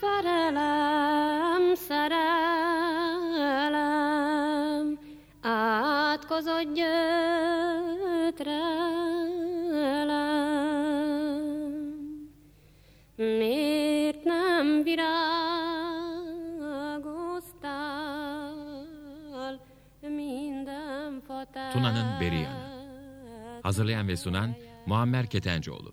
Szerelem, szerelem, átkozott gyötrelem. Miért nem virágoztál minden fatál? Tuna'nın Beri Yanı. Hazırlayan ve sunan Muammer Ketencoğlu.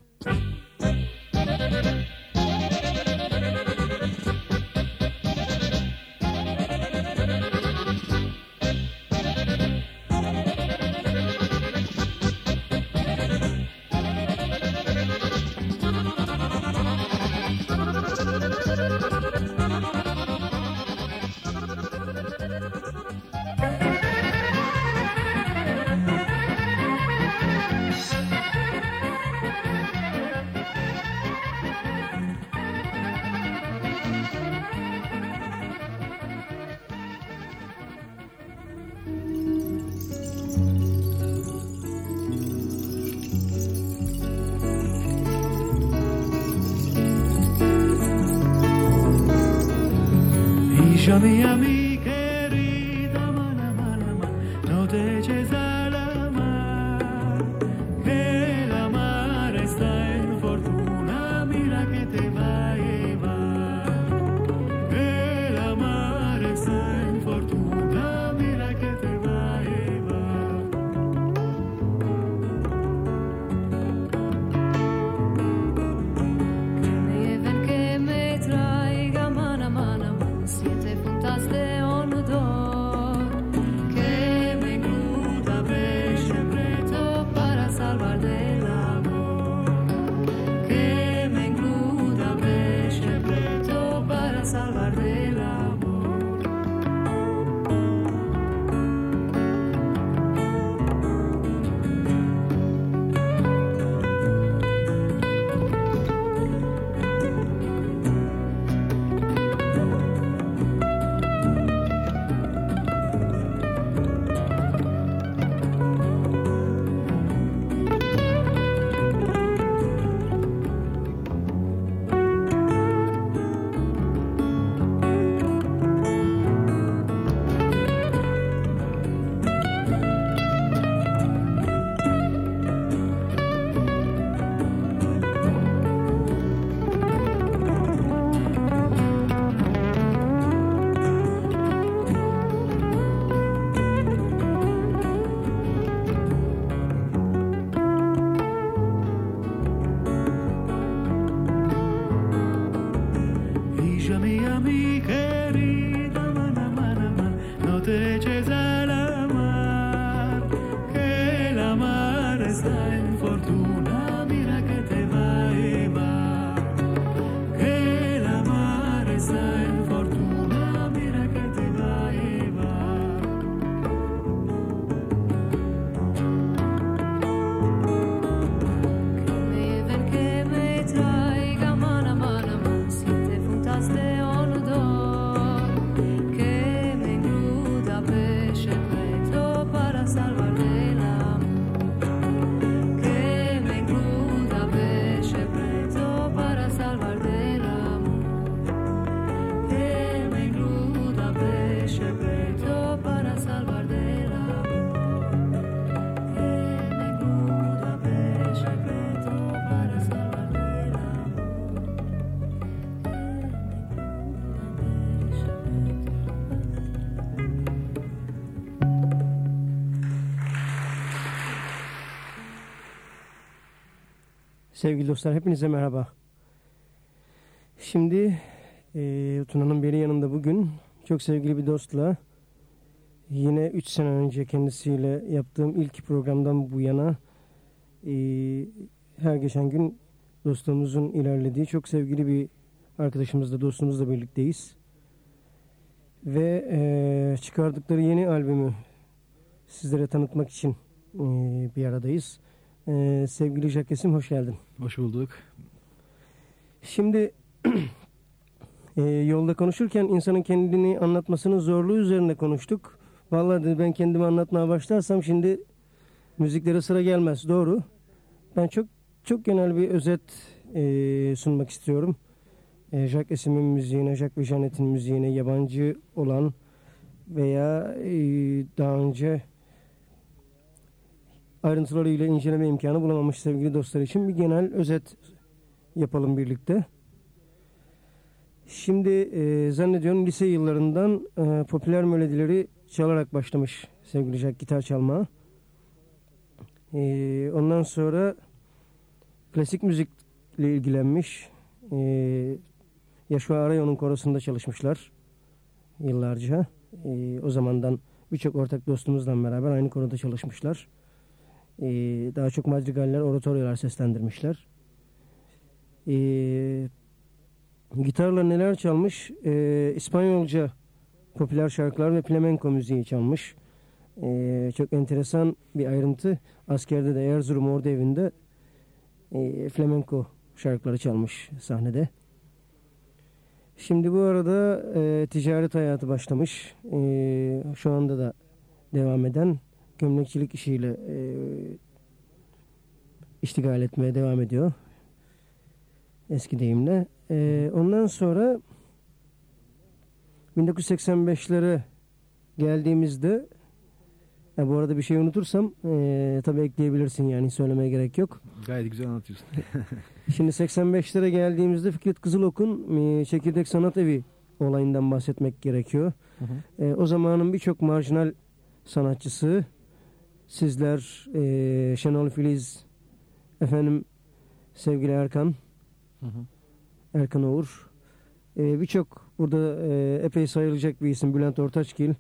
Sevgili dostlar hepinize merhaba. Şimdi e, Tuna'nın beri yanında bugün çok sevgili bir dostla yine 3 sene önce kendisiyle yaptığım ilk programdan bu yana e, her geçen gün dostluğumuzun ilerlediği çok sevgili bir arkadaşımızla dostumuzla birlikteyiz. Ve e, çıkardıkları yeni albümü sizlere tanıtmak için e, bir aradayız. E, sevgili Jakesim hoş geldin. Hoş bulduk. Şimdi e, yolda konuşurken insanın kendini anlatmasının zorluğu üzerine konuştuk. Vallahi dedi, ben kendimi anlatmaya başlarsam şimdi müziklere sıra gelmez. Doğru. Ben çok çok genel bir özet e, sunmak istiyorum. e, Jacques Esim'in müziğine, Jacques ve Janet'in müziğine yabancı olan veya e, daha önce ayrıntılarıyla inceleme imkanı bulamamış sevgili dostlar için bir genel özet yapalım birlikte. Şimdi e, zannediyorum lise yıllarından e, popüler melodileri çalarak başlamış sevgili Jack gitar çalmaya. E, ondan sonra klasik müzikle ilgilenmiş. E, Yaşua Arayo'nun korosunda çalışmışlar yıllarca. E, o zamandan birçok ortak dostumuzla beraber aynı koroda çalışmışlar. E, daha çok madrigaller, oratoryolar seslendirmişler. E, gitarla neler çalmış? E, İspanyolca popüler şarkılar ve flamenco müziği çalmış. E, çok enteresan bir ayrıntı. Askerde de Erzurum Ordu Evi'nde e, flamenco şarkıları çalmış sahnede. Şimdi bu arada e, ticaret hayatı başlamış. E, şu anda da devam eden gömlekçilik işiyle e, iştigal etmeye devam ediyor. Eski deyimle. E, ondan sonra 1985'lere geldiğimizde ya bu arada bir şey unutursam e, tabii ekleyebilirsin yani söylemeye gerek yok. Gayet güzel anlatıyorsun. Şimdi 85'lere geldiğimizde Fikret Kızılok'un e, Çekirdek Sanat Evi olayından bahsetmek gerekiyor. Hı hı. E, o zamanın birçok marjinal sanatçısı sizler e, Şenol Filiz efendim sevgili Erkan Hı hı. Erkan Oğur e, birçok burada e, epey sayılacak bir isim Bülent Ortaçgil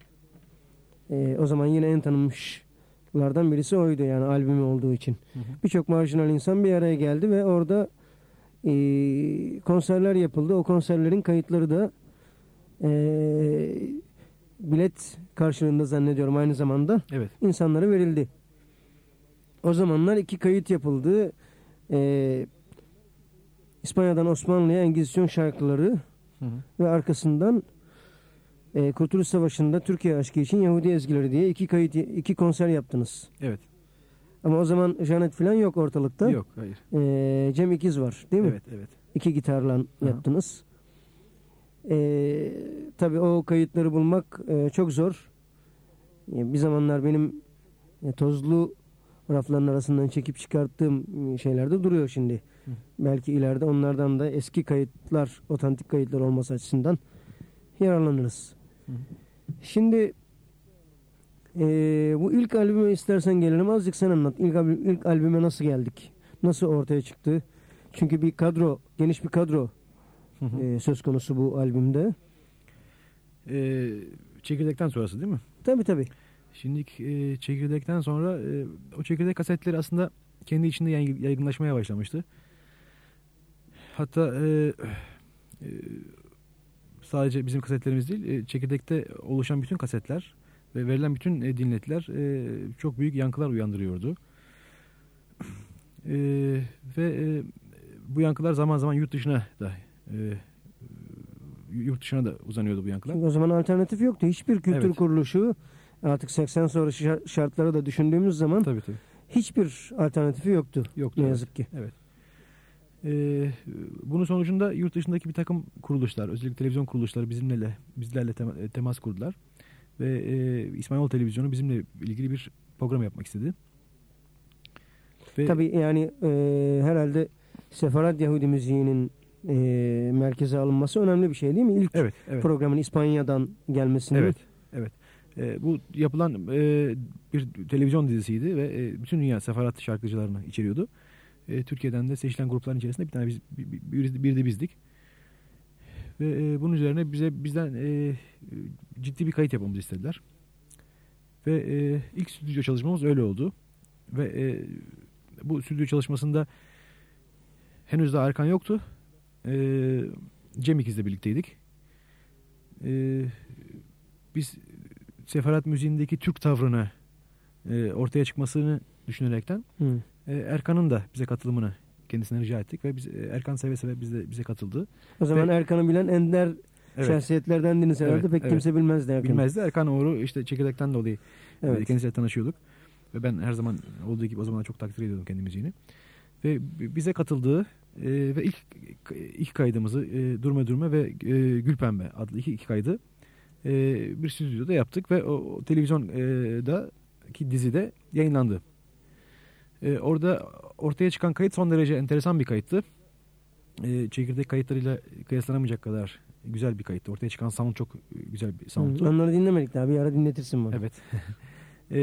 e, o zaman yine en tanınmışlardan birisi oydu yani albümü olduğu için. Birçok marjinal insan bir araya geldi ve orada e, konserler yapıldı. O konserlerin kayıtları da e, bilet karşılığında zannediyorum aynı zamanda Evet. insanlara verildi. O zamanlar iki kayıt yapıldı. E, İspanya'dan Osmanlı'ya Engizisyon şarkıları Hı hı. ve arkasından e, Kurtuluş Savaşı'nda Türkiye aşkı için Yahudi ezgileri diye iki kayıt iki konser yaptınız. Evet. Ama o zaman Janet falan yok ortalıkta. Yok hayır. E, Cem İkiz var değil mi? Evet evet. İki gitarla yaptınız. E, tabii o kayıtları bulmak e, çok zor. E, bir zamanlar benim e, tozlu rafların arasından çekip çıkarttığım e, şeylerde duruyor şimdi. Hı. Belki ileride onlardan da eski kayıtlar, otantik kayıtlar olması açısından yararlanırız. Hı. Şimdi e, bu ilk albüme istersen gelelim. Azıcık sen anlat. İlk, albüm, ilk albüme nasıl geldik? Nasıl ortaya çıktı? Çünkü bir kadro, geniş bir kadro Hı hı. e, söz konusu bu albümde. Ee, çekirdekten sonrası değil mi? Tabii tabii. Şimdi e, çekirdekten sonra e, o çekirdek kasetleri aslında kendi içinde yay- yaygınlaşmaya başlamıştı. Hatta e, e, sadece bizim kasetlerimiz değil, e, çekirdekte oluşan bütün kasetler ve verilen bütün e, dinletiler e, çok büyük yankılar uyandırıyordu. E, ve e, bu yankılar zaman zaman yurt dışına da e, yurt dışına da uzanıyordu bu yankılar. Çünkü o zaman alternatif yoktu. Hiçbir kültür Evet. kuruluşu artık 80 sonrası şar- şartları da düşündüğümüz zaman Tabii tabii. hiçbir alternatifi yoktu. Yoktu. Ne evet. yazık ki. Ee, bunun sonucunda yurt dışındaki bir takım kuruluşlar, özellikle televizyon kuruluşları bizimle bizlerle e, temas kurdular ve e, İspanyol televizyonu bizimle ilgili bir program yapmak istedi. Ve Tabii yani e, herhalde Sefarad Yahudi müziğinin e, merkeze alınması önemli bir şey değil mi? İlk evet, evet, programın İspanya'dan gelmesinin. evet, evet. Ee, bu yapılan e, bir televizyon dizisiydi ve e, bütün dünya sefarat şarkıcılarını içeriyordu. E, Türkiye'den de seçilen grupların içerisinde bir tane biz, bir, bir de bizdik. Ve e, bunun üzerine bize bizden e, ciddi bir kayıt yapmamızı istediler. Ve e, ilk stüdyo çalışmamız öyle oldu. Ve e, bu stüdyo çalışmasında henüz daha Erkan yoktu. E, Cem İkiz'le birlikteydik. E, biz seferat müziğindeki Türk tavrını e, ortaya çıkmasını düşünerekten e, Erkan'ın da bize katılımını kendisine rica ettik ve biz e, Erkan seve seve bize bize katıldı. O zaman Ve- Erkan'ı bilen ender Evet. şahsiyetlerdendiniz herhalde. Evet, Pek evet. kimse bilmezdi Erkan'ı. Bilmezdi. Erkan Oğur'u işte çekirdekten dolayı Evet. evet. kendisiyle tanışıyorduk. Ve ben her zaman olduğu gibi o zaman çok takdir ediyordum kendi müziğini. Ve bize katıldığı E, ve ilk ilk kaydımızı e, Durma Durma ve e, Gülpembe adlı iki, iki kaydı e, bir stüdyoda yaptık ve o, o televizyonda ki dizide yayınlandı. E, orada ortaya çıkan kayıt son derece enteresan bir kayıttı. E, çekirdek kayıtlarıyla kıyaslanamayacak kadar güzel bir kayıttı. Ortaya çıkan sound çok güzel bir soundtu. Hı, onları dinlemedik daha bir ara dinletirsin bana. Evet. e,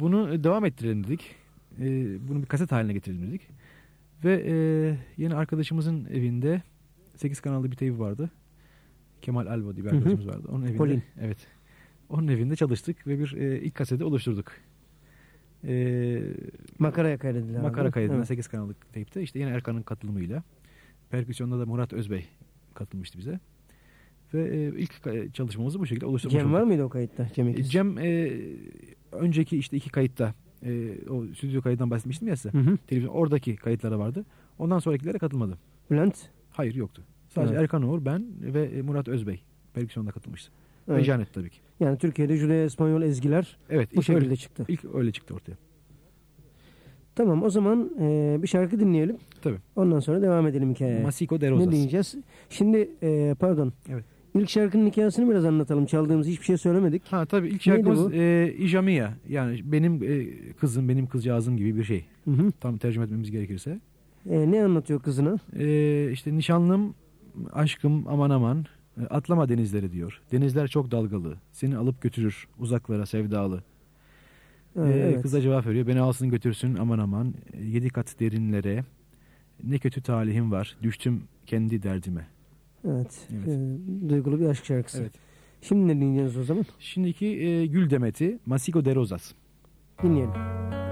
bunu devam ettirelim dedik. E, bunu bir kaset haline getirelim dedik. Ve e, yine arkadaşımızın evinde 8 kanallı bir teybi vardı. Kemal Alva diye bir arkadaşımız vardı. Onun evinde. Colin. Evet. Onun evinde çalıştık ve bir e, ilk kaseti oluşturduk. E, Makaraya kaydediler. makara kaydına Evet. 8 kanallık teypte işte yine Erkan'ın katılımıyla. Perküsyonda da Murat Özbey katılmıştı bize. Ve e, ilk çalışmamızı bu şekilde oluşturmuş Cem var olduk. mıydı o kayıtta? Cem E, İkiz. Cem e, önceki işte iki kayıtta e, o stüdyo kaydından bahsetmiştim ya size. Hı hı. Televizyon oradaki kayıtlara vardı. Ondan sonrakilere katılmadı. Bülent. Hayır yoktu. Sadece Evet. Erkan Uğur, ben ve e, Murat Özbey perküsyonda katılmıştı. Ve Evet. Janet tabii ki. Yani Türkiye'de Julia İspanyol ezgiler Evet. bu şekilde öyle, çıktı. ilk öyle çıktı ortaya. Tamam o zaman e, bir şarkı dinleyelim. Tabii. Ondan sonra devam edelim hikayeye. Masiko de Ne Rosas. diyeceğiz? Şimdi e, pardon. Evet. İlk şarkının hikayesini biraz anlatalım. Çaldığımız hiçbir şey söylemedik. Ha tabii ilk şarkımız bu? e, Ijamiya. Yani benim e, kızım, benim kızcağızım gibi bir şey. Hı hı. Tam tercüme etmemiz gerekirse. E, ne anlatıyor kızına? E, işte nişanlım, aşkım aman aman. e, Atlama denizleri diyor. Denizler çok dalgalı. Seni alıp götürür uzaklara sevdalı. Ha, Ee, evet. Kıza cevap veriyor. Beni alsın götürsün aman aman. Ee, Yedi kat derinlere. Ne kötü talihim var. Düştüm kendi derdime. Evet. Evet. E, duygulu bir aşk şarkısı. Evet. Şimdi ne dinleyeceğiz o zaman? Şimdiki e, Gül Demeti. Masiko de Rosas. Dinleyelim.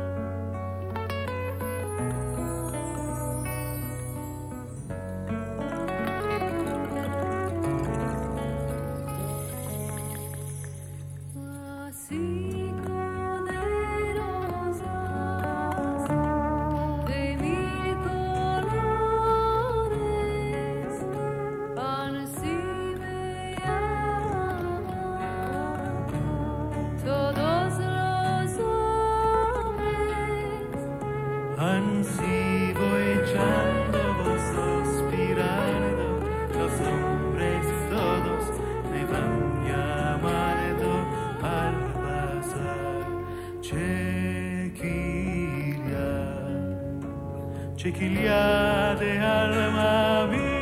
C'è chi li ha de alma.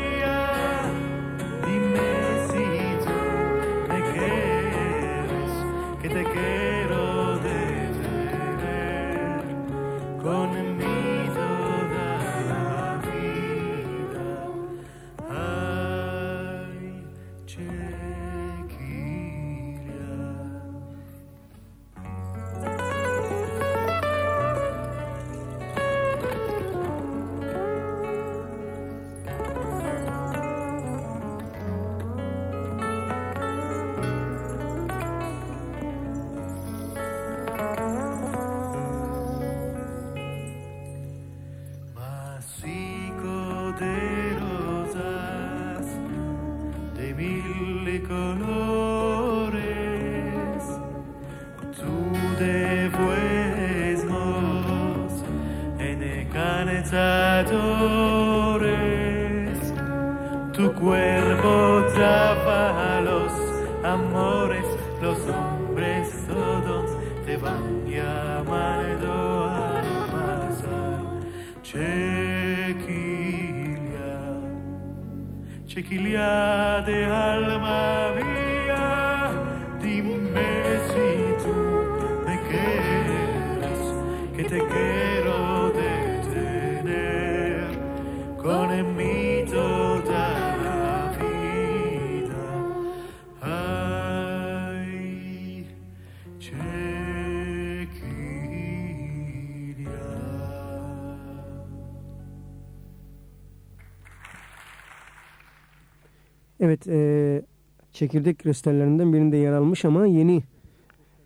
Çekirdek restorlarından birinde yer almış ama yeni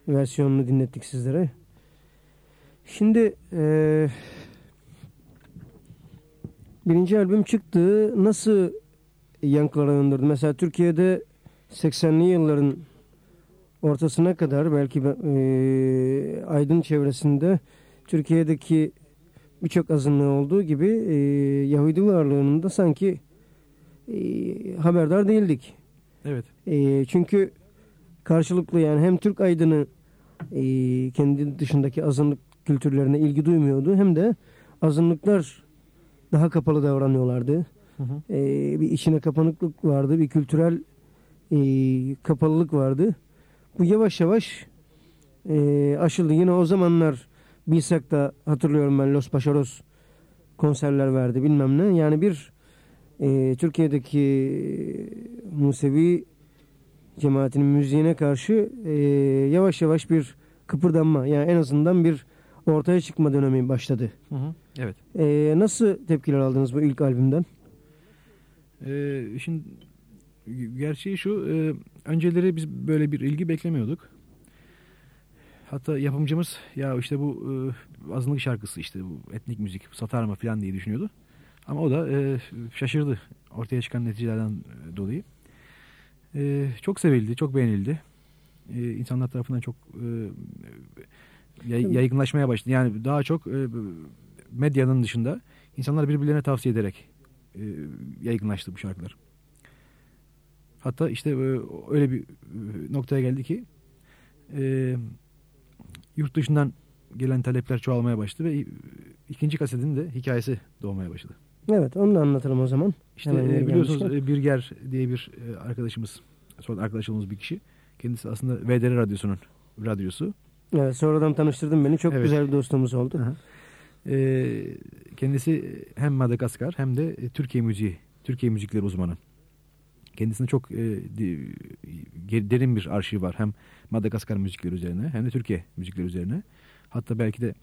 versiyonunu dinlettik sizlere. Şimdi e, birinci albüm çıktı. Nasıl yankılara döndürdü? Mesela Türkiye'de 80'li yılların ortasına kadar belki e, Aydın çevresinde Türkiye'deki birçok azınlığı olduğu gibi e, Yahudi varlığının da sanki e, haberdar değildik. Evet. E, çünkü karşılıklı yani hem Türk aydını e, kendi dışındaki azınlık kültürlerine ilgi duymuyordu hem de azınlıklar daha kapalı davranıyorlardı. Hı hı. E, bir içine kapanıklık vardı, bir kültürel e, kapalılık vardı. Bu yavaş yavaş e, aşıldı. Yine o zamanlar bilsek de hatırlıyorum ben Los Paşaros konserler verdi bilmem ne. Yani bir e, Türkiye'deki Musevi cemaatinin müziğine karşı e, yavaş yavaş bir kıpırdanma yani en azından bir ortaya çıkma dönemi başladı. Hı hı. Evet. E, nasıl tepkiler aldınız bu ilk albümden? Ee, şimdi gerçeği şu, e, önceleri biz böyle bir ilgi beklemiyorduk. Hatta yapımcımız ya işte bu e, azınlık şarkısı işte bu etnik müzik satar mı falan diye düşünüyordu. Ama o da e, şaşırdı ortaya çıkan neticelerden e, dolayı. E, çok sevildi, çok beğenildi. E, insanlar tarafından çok e, yay- yaygınlaşmaya başladı. Yani daha çok e, medyanın dışında insanlar birbirlerine tavsiye ederek e, yaygınlaştı bu şarkılar. Hatta işte e, öyle bir e, noktaya geldi ki e, yurt dışından gelen talepler çoğalmaya başladı ve ikinci kasetin de hikayesi doğmaya başladı. Evet onu da anlatalım o zaman. İşte e, biliyorsunuz gelmişken. e, Birger diye bir e, arkadaşımız, sonra arkadaşımız bir kişi. Kendisi aslında VDR Radyosu'nun radyosu. Evet sonradan tanıştırdın beni. Çok Evet. güzel bir dostluğumuz oldu. Aha. E, kendisi hem Madagaskar hem de e, Türkiye müziği, Türkiye müzikleri uzmanı. Kendisinde çok e, derin bir arşiv var. Hem Madagaskar müzikleri üzerine hem de Türkiye müzikleri üzerine. Hatta belki de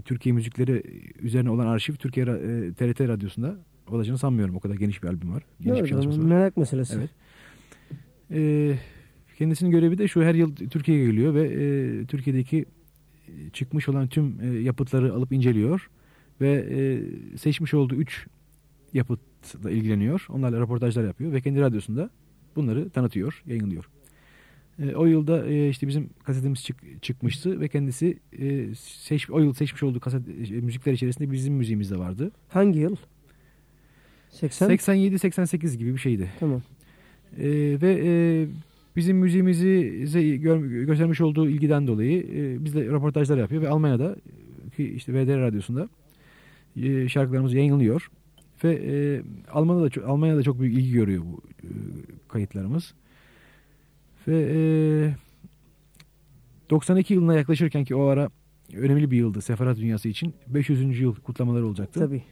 Türkiye müzikleri üzerine olan arşiv Türkiye ra- e, TRT radyosunda olacağını sanmıyorum. O kadar geniş bir albüm var. Geniş bir Evet, çalışması var. merak meselesi. Evet. Kendisinin görevi de şu her yıl Türkiye'ye geliyor ve e, Türkiye'deki e, çıkmış olan tüm e, yapıtları alıp inceliyor ve e, seçmiş olduğu üç yapıtla ilgileniyor. Onlarla röportajlar yapıyor ve kendi radyosunda bunları tanıtıyor, yayınlıyor. E, o yılda e, işte bizim kasetimiz çık- çıkmıştı ve kendisi e, seç, o yıl seçmiş olduğu kaset e, müzikler içerisinde bizim müziğimiz de vardı. Hangi yıl? 80? 87-88 gibi bir şeydi. Tamam. Ee, ve e, bizim müziğimizi gör- göstermiş olduğu ilgiden dolayı e, bizle röportajlar yapıyor ve Almanya'da e, ki işte VDR radyosunda e, şarkılarımız yayınlanıyor ve e, Almanya'da çok, Almanya'da çok büyük ilgi görüyor bu e, kayıtlarımız. Ve e, 92 yılına yaklaşırken ki o ara önemli bir yıldı Seferat dünyası için 500. yıl kutlamaları olacaktı Tabii.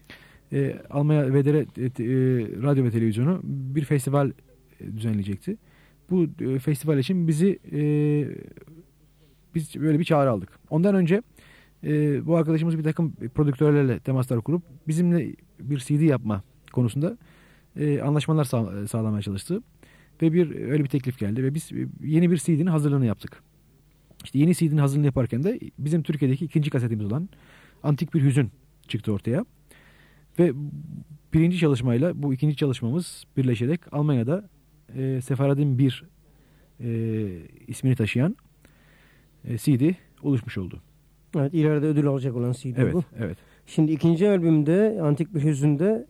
e, Almanya VDR e, e, radyo ve televizyonu bir festival e, düzenleyecekti. Bu e, festival için bizi e, biz böyle bir çağrı aldık. Ondan önce e, bu arkadaşımız bir takım prodüktörlerle temaslar kurup bizimle bir CD yapma konusunda e, anlaşmalar sağ- sağlamaya çalıştı. Ve bir öyle bir teklif geldi ve biz e, yeni bir CD'nin hazırlığını yaptık. İşte yeni CD'nin hazırlığını yaparken de bizim Türkiye'deki ikinci kasetimiz olan Antik Bir Hüzün çıktı ortaya. Ve birinci çalışmayla bu ikinci çalışmamız birleşerek Almanya'da e, Sefaradin 1 e, ismini taşıyan e, CD oluşmuş oldu. Evet ileride ödül alacak olan CD Evet, bu. evet. Şimdi ikinci albümde Antik Bir Hüzün'de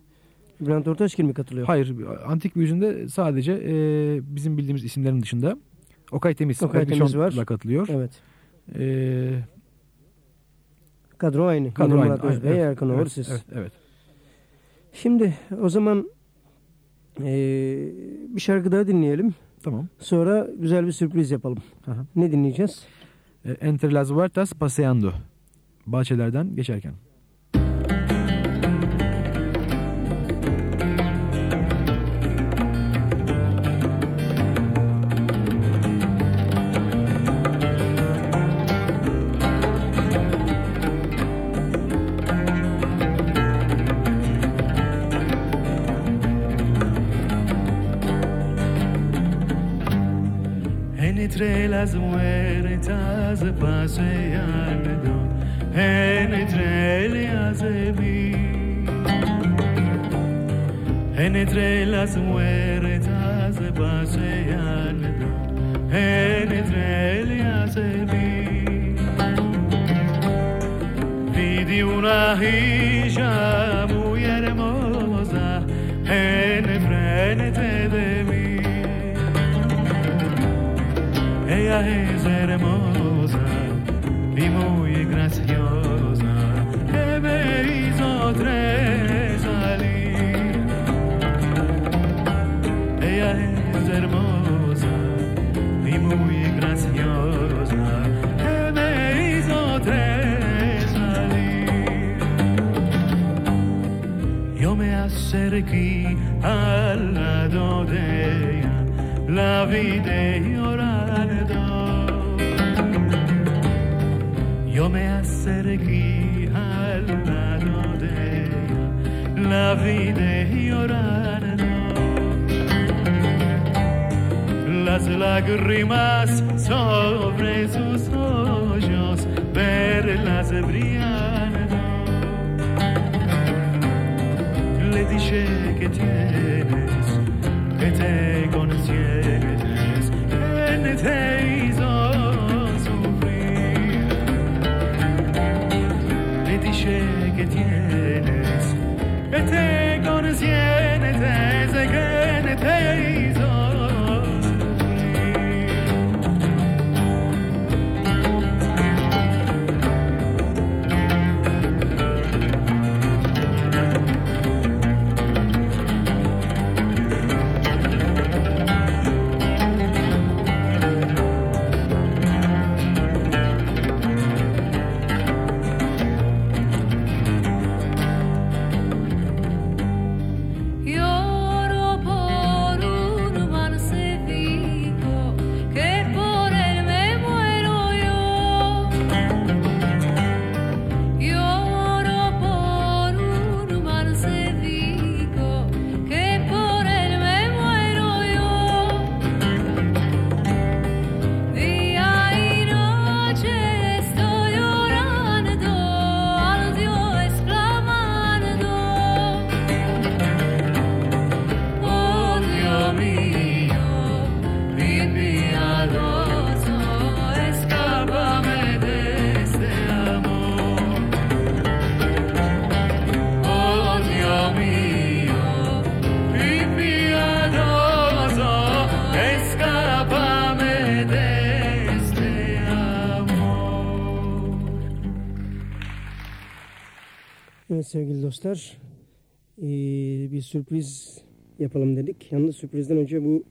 Bülent Ortaçgil mi katılıyor? Hayır, Antik bir yüzünde sadece e, bizim bildiğimiz isimlerin dışında Okay Temiz, Okay Temiz var. katılıyor. Evet. E, Kadro aynı. kadro Yine aynı. Murat Özbey, Evet, Erkan evet, siz. Evet, evet. Şimdi o zaman eee, bir şarkı daha dinleyelim. Tamam. Sonra güzel bir sürpriz yapalım. Hı. Ne dinleyeceğiz? E, Entre las huertas paseando. Bahçelerden geçerken. Dostlar eee, bir sürpriz yapalım dedik. Yalnız sürprizden önce bu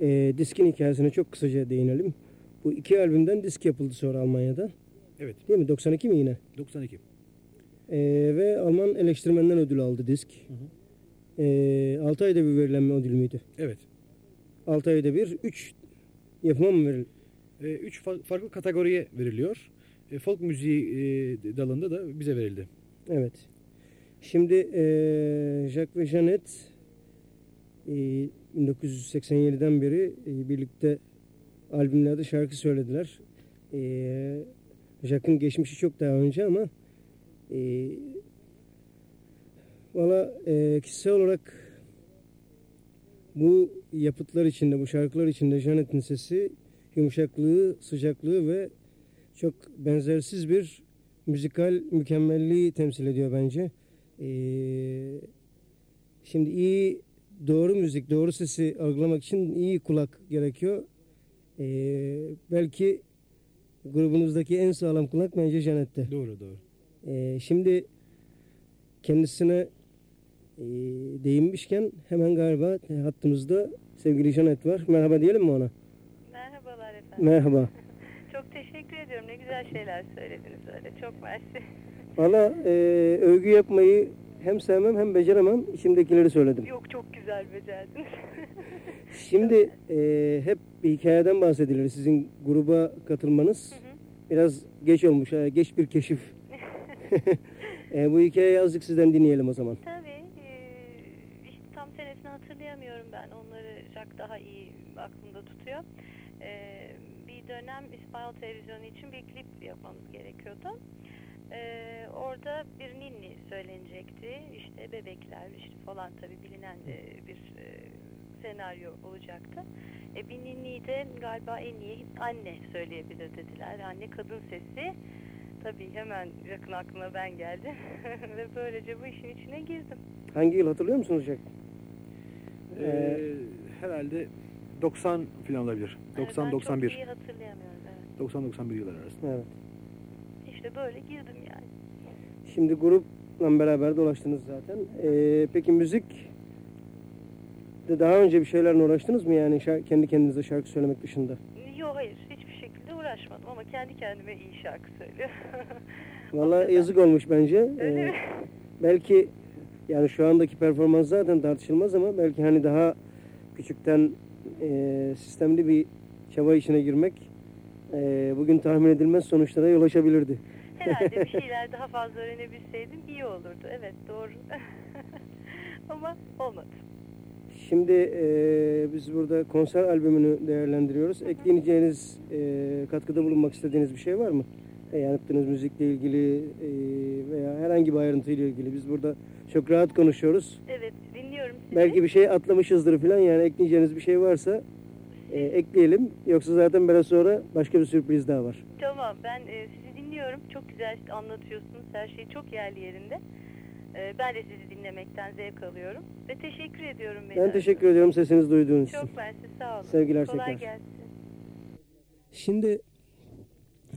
eee, diskin hikayesine çok kısaca değinelim. Bu iki albümden disk yapıldı sonra Almanya'da. Evet. Değil mi? 92 mi yine? 92. Eee, ve Alman eleştirmenden ödül aldı disk. Eee 6 ayda bir verilen bir ödül müydü? Evet. 6 ayda bir 3 yapıma mı verildi? E, üç fa- farklı kategoriye veriliyor. E, folk müziği e, dalında da bize verildi. Evet. Şimdi eee Jacques ve Janet eee, 1987'den beri eee, birlikte albümlerde şarkı söylediler. Eee Jacques'ın geçmişi çok daha önce ama eee valla eee, kişisel olarak bu yapıtlar içinde, bu şarkılar içinde Janet'in sesi yumuşaklığı, sıcaklığı ve çok benzersiz bir müzikal mükemmelliği temsil ediyor bence. Ee, şimdi iyi doğru müzik, doğru sesi algılamak için iyi kulak gerekiyor. Ee, belki grubunuzdaki en sağlam kulak bence Janet'te. Doğru doğru. Ee, şimdi kendisine e, değinmişken hemen galiba hattımızda sevgili Janet var. Merhaba diyelim mi ona? Merhabalar efendim. Merhaba. Çok teşekkür ediyorum. Ne güzel şeyler söylediniz öyle. Çok mersi. Valla e, övgü yapmayı hem sevmem hem beceremem. İçimdekileri söyledim. Yok çok güzel becerdiniz. Şimdi e, hep bir hikayeden bahsedilir. Sizin gruba katılmanız biraz geç olmuş. ha, Geç bir keşif. e, bu hikayeyi azıcık sizden dinleyelim o zaman. Tabii. eee, işte tam senesini hatırlayamıyorum ben. Onları Jack daha iyi aklımda tutuyor. Eee, bir dönem İspanyol televizyonu için bir klip yapmamız gerekiyordu. Eee, orada bir ninni söylenecekti. İşte bebekler işte falan tabii bilinen de bir eee, senaryo olacaktı. E, bir ninniyi de galiba en iyi anne söyleyebilir dediler. Anne kadın sesi. tabii hemen yakın aklına ben geldim. Ve böylece bu işin içine girdim. Hangi yıl hatırlıyor musunuz Jack? Ee, herhalde 90 falan olabilir. Evet, ben 90-91. çok iyi hatırlayamıyorum. Evet. 90-91 yıllar arasında. Evet. İşte böyle girdim. Şimdi grupla beraber dolaştınız zaten. Ee, peki müzik de daha önce bir şeylerle uğraştınız mı yani şar- kendi kendinize şarkı söylemek dışında? Yok hayır hiçbir şekilde uğraşmadım ama kendi kendime iyi şarkı söylüyorum. Vallahi yazık olmuş bence. Öyle Ee, mi? belki yani şu andaki performans zaten tartışılmaz ama belki hani daha küçükten e, sistemli bir çaba içine girmek e, bugün tahmin edilmez sonuçlara yol açabilirdi. Herhalde bir şeyler daha fazla öğrenebilseydim iyi olurdu. Evet doğru. ama olmadı. Şimdi e, biz burada konser albümünü değerlendiriyoruz. Ekleyeceğiniz, e, katkıda bulunmak istediğiniz bir şey var mı? E, yaptığınız müzikle ilgili e, veya herhangi bir ayrıntıyla ilgili. Biz burada çok rahat konuşuyoruz. Evet dinliyorum sizi. Belki bir şey atlamışızdır falan yani ekleyeceğiniz bir şey varsa e, ekleyelim. Yoksa zaten biraz sonra başka bir sürpriz daha var. Tamam ben e, sizi dinliyorum. Çok güzel anlatıyorsunuz. Her şey çok yerli yerinde. E, ben de sizi dinlemekten zevk alıyorum. Ve teşekkür ediyorum. Ben teşekkür ediyorum sesinizi duyduğunuz için. Çok mersi sağ olun. Sevgiler Kolay tekrar. gelsin. Şimdi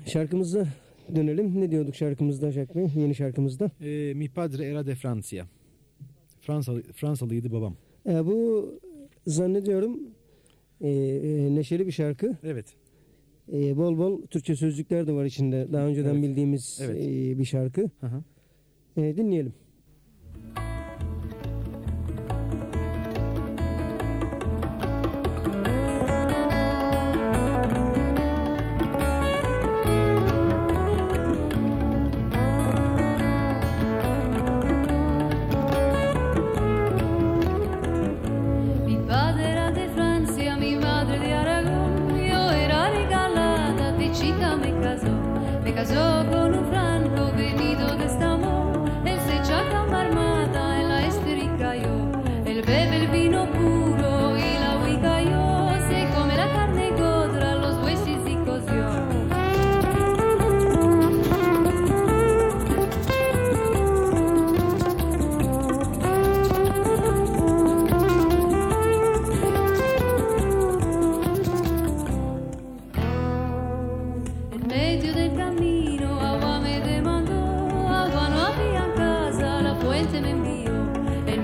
şarkımıza dönelim. Ne diyorduk şarkımızda Jack Bey? Yeni şarkımızda. Ee, Mi padre era de Francia. Fransalı, Fransalıydı babam. E, bu zannediyorum e, e, neşeli bir şarkı. Evet. E, bol bol Türkçe sözcükler de var içinde. Daha önceden Evet. bildiğimiz Evet. e, bir şarkı. Hı hı. E, dinleyelim.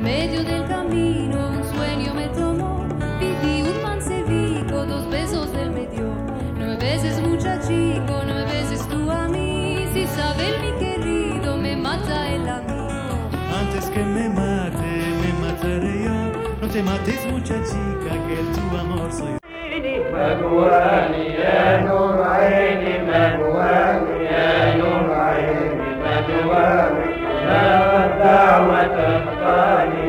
Medio del camino un sueño me tomó, pidí un mancevico, dos besos del medio. Nueve veces muchachico, nueve veces tú a mí, si sabes mi querido me mata el a mí. Antes que me mate, me mataré yo. No te mates, muchachica, que tu amor soy الدعوة الثانية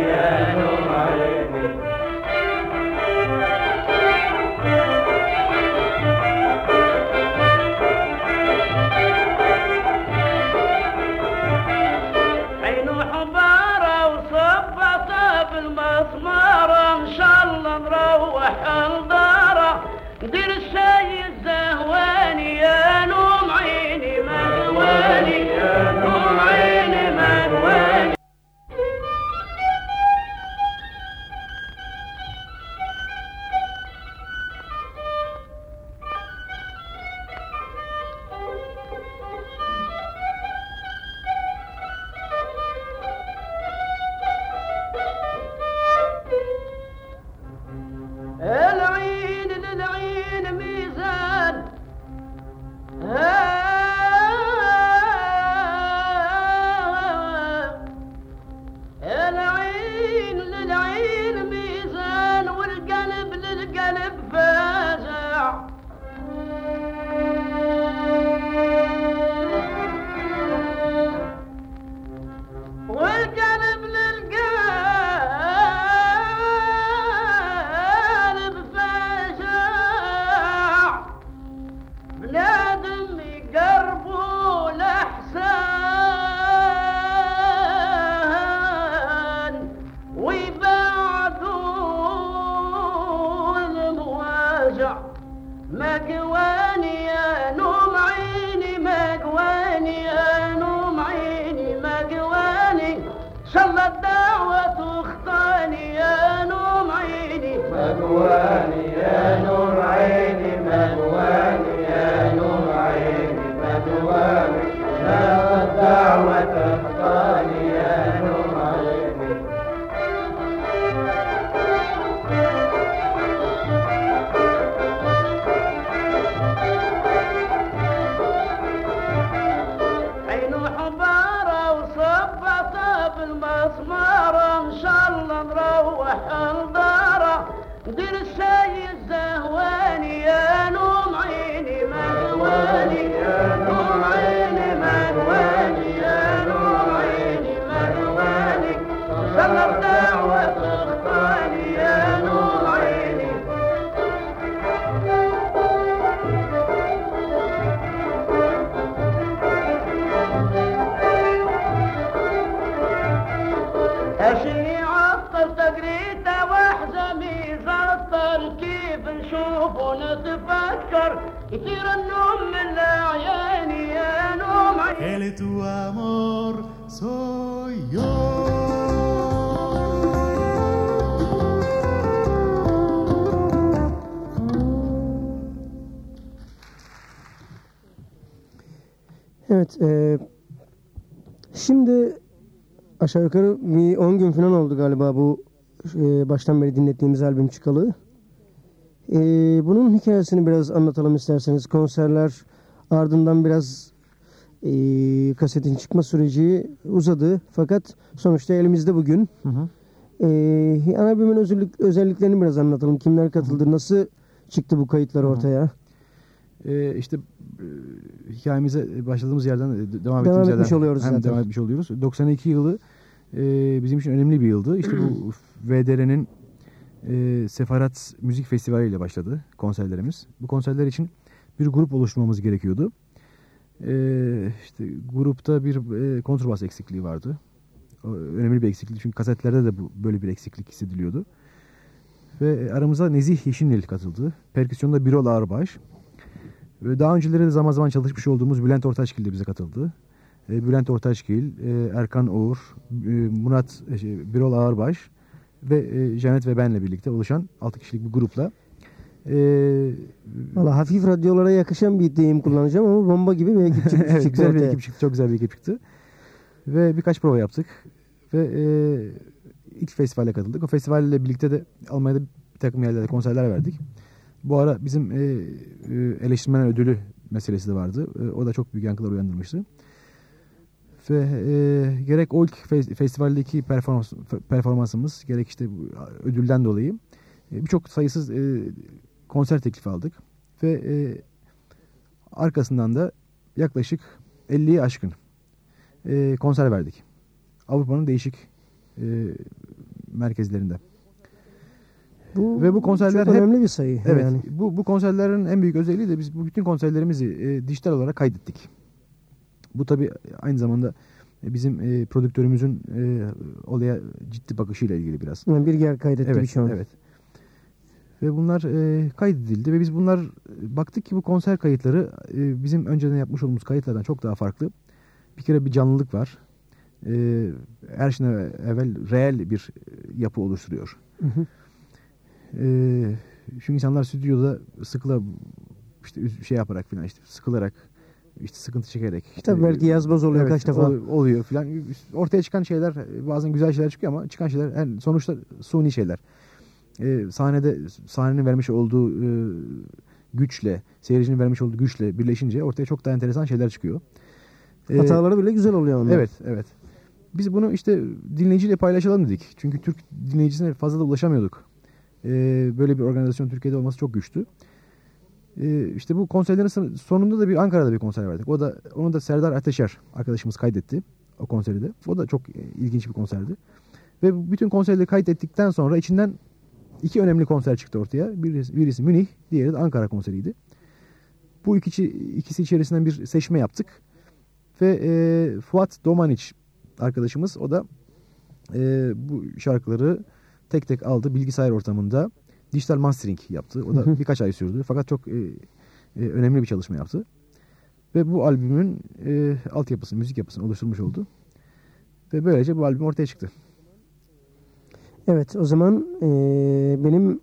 aşağı yukarı bir 10 gün falan oldu galiba bu e, baştan beri dinlettiğimiz albüm çıkalı. E, bunun hikayesini biraz anlatalım isterseniz. Konserler ardından biraz e, kasetin çıkma süreci uzadı. Fakat sonuçta elimizde bugün. Hı hı. E, albümün özellik, özelliklerini biraz anlatalım. Kimler katıldı, nasıl çıktı bu kayıtlar ortaya? Ee, işte e, hikayemize başladığımız yerden e, devam, Devam ettiğimiz etmiş yerden oluyoruz hem zaten. devam etmiş oluyoruz. 92 yılı e, bizim için önemli bir yıldı. İşte bu VDR'nin e, Sefarat Müzik Festivali ile başladı konserlerimiz. Bu konserler için bir grup oluşturmamız gerekiyordu. E, işte grupta bir e, kontrbas eksikliği vardı. O, önemli bir eksiklik çünkü kasetlerde de bu böyle bir eksiklik hissediliyordu. Ve aramıza Nezih Yeşilnil katıldı. Perküsyonda Birol Ağırbaş. Ve Daha önceleri de zaman zaman çalışmış olduğumuz Bülent Ortaçgil de bize katıldı. E, Bülent Ortaçgil, e, Erkan Uğur, e, Murat e, şey, Birol Ağırbaş ve e, Janet ve benle birlikte oluşan 6 kişilik bir grupla e, Valla hafif radyolara yakışan bir deyim kullanacağım ama bomba gibi bir ekip çıktı. evet, güzel bir ekip çıktı. Çok güzel bir ekip çıktı. Ve birkaç prova yaptık. Ve e, ilk festivale katıldık. O festivalle birlikte de Almanya'da bir takım yerlerde konserler verdik. Bu ara bizim e, e, eleştirmen ödülü meselesi de vardı. E, o da çok büyük yankılar uyandırmıştı. Ve e, gerek o ilk fe- festivaldeki performans, performansımız gerek işte ödülden dolayı e, birçok sayısız e, konser teklifi aldık. Ve e, arkasından da yaklaşık 50'yi aşkın e, konser verdik. Avrupa'nın değişik e, merkezlerinde. Bu, Ve bu konserler çok hep- önemli bir sayı. Evet. Yani. Bu bu konserlerin en büyük özelliği de biz bu bütün konserlerimizi e, dijital olarak kaydettik. Bu tabii aynı zamanda bizim e, prodüktörümüzün e, olaya ciddi bakışıyla ilgili biraz. Yani bir yer kaydetti Evet, birçoğunu. evet. Ve bunlar e, kaydedildi ve biz bunlar e, baktık ki bu konser kayıtları e, bizim önceden yapmış olduğumuz kayıtlardan çok daha farklı. Bir kere bir canlılık var. E, her şeyden evvel reel bir e, yapı oluşturuyor. Hı hı. E, çünkü insanlar stüdyoda sıkıla işte şey yaparak falan işte sıkılarak işte sıkıntı çekerek işte, Tabii belki yazmaz oluyor Evet, kaç defa. ol- oluyor filan. Ortaya çıkan şeyler bazen güzel şeyler çıkıyor ama çıkan şeyler yani sonuçta suni şeyler. Ee, sahnede sahnenin vermiş olduğu e, güçle, seyircinin vermiş olduğu güçle birleşince ortaya çok daha enteresan şeyler çıkıyor. Ee, Hataları bile güzel oluyor onlar. Evet, evet. Biz bunu işte dinleyiciyle paylaşalım dedik. Çünkü Türk dinleyicisine fazla da ulaşamıyorduk. Ee, böyle bir organizasyon Türkiye'de olması çok güçtü. Ee, işte bu konserlerin son- sonunda da bir Ankara'da bir konser verdik. O da onu da Serdar Ateşer arkadaşımız kaydetti o konseri de. O da çok e, ilginç bir konserdi. Ve bütün konserleri kaydettikten sonra içinden iki önemli konser çıktı ortaya. Birisi, birisi Münih, diğeri de Ankara konseriydi. Bu ikisi, ikisi içerisinden bir seçme yaptık. Ve e, Fuat Domaniç arkadaşımız o da e, bu şarkıları tek tek aldı bilgisayar ortamında dijital mastering yaptı. O da birkaç ay sürdü fakat çok e, e, önemli bir çalışma yaptı. Ve bu albümün e, altyapısını, müzik yapısını oluşturmuş oldu. Ve böylece bu albüm ortaya çıktı. Evet o zaman eee, benim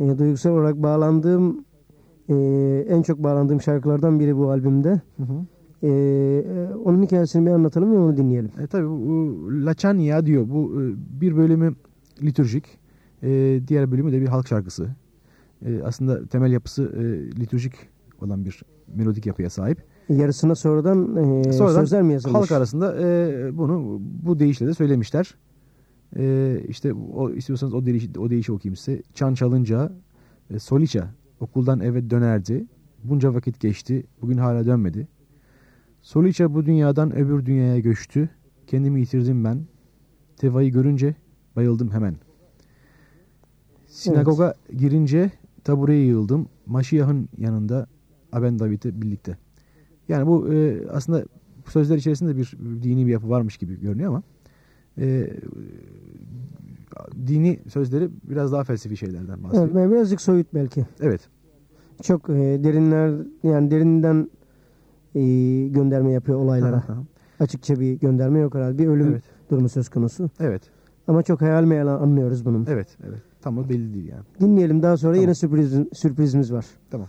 e, duygusal olarak bağlandığım e, en çok bağlandığım şarkılardan biri bu albümde. Hı hı. E, e, onun hikayesini bir anlatalım ve onu dinleyelim. E, tabii bu bu Laçanya diyor. Bu e, bir bölümü litürjik, e, diğer bölümü de bir halk şarkısı. E, aslında temel yapısı e, litürjik olan bir melodik yapıya sahip. Yarısına sonradan, e, Sonradan sözler mi yazılmış? Halk arasında e, bunu bu deyişle de söylemişler. E, işte o istiyorsanız o deyişi, o deyişi okuyayım size. Çan çalınca e, Soliça okuldan eve dönerdi. Bunca vakit geçti. Bugün hala dönmedi. Soliça bu dünyadan öbür dünyaya göçtü. Kendimi yitirdim ben. Teva'yı görünce bayıldım hemen. Sinagoga girince tabureye yığıldım. Maşiyah'ın yanında Aben David'le birlikte. Yani bu e, aslında sözler içerisinde bir dini bir yapı varmış gibi görünüyor ama e, dini sözleri biraz daha felsefi şeylerden bahsediyor. Evet, ve birazcık soyut belki. Evet. Çok e, derinler, yani derinden e, gönderme yapıyor olaylara. Aha, Açıkça bir gönderme yok herhalde. Bir ölüm Evet. durumu söz konusu. Evet. Ama çok hayal meyal anlıyoruz bunun. Evet. Evet. Tam o belli değil yani. Dinleyelim daha sonra Tamam. yine sürpriz, sürprizimiz var. Tamam.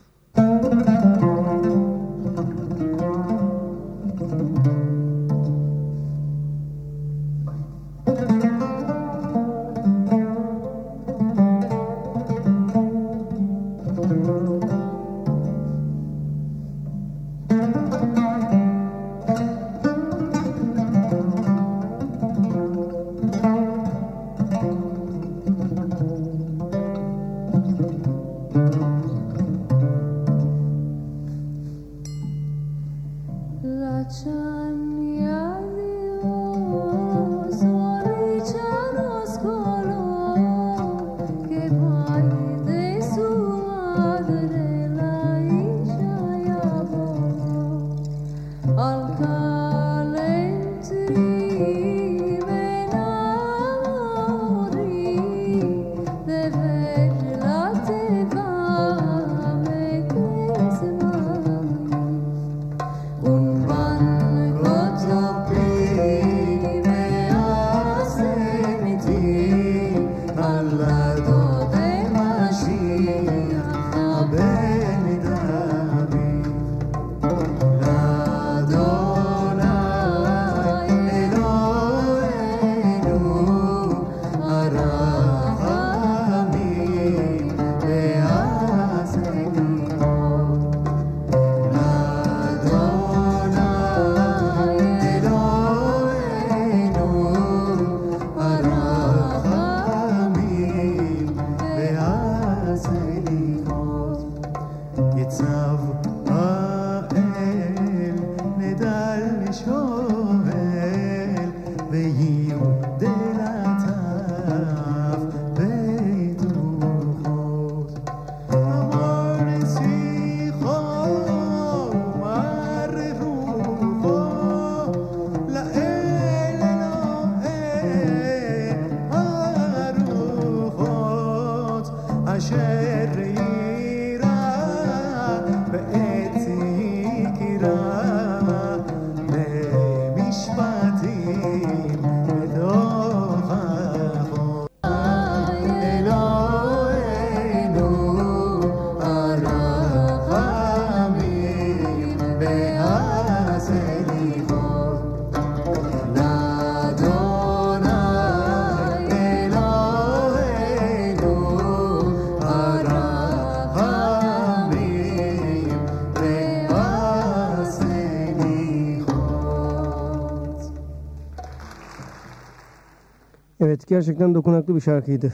Evet gerçekten dokunaklı bir şarkıydı.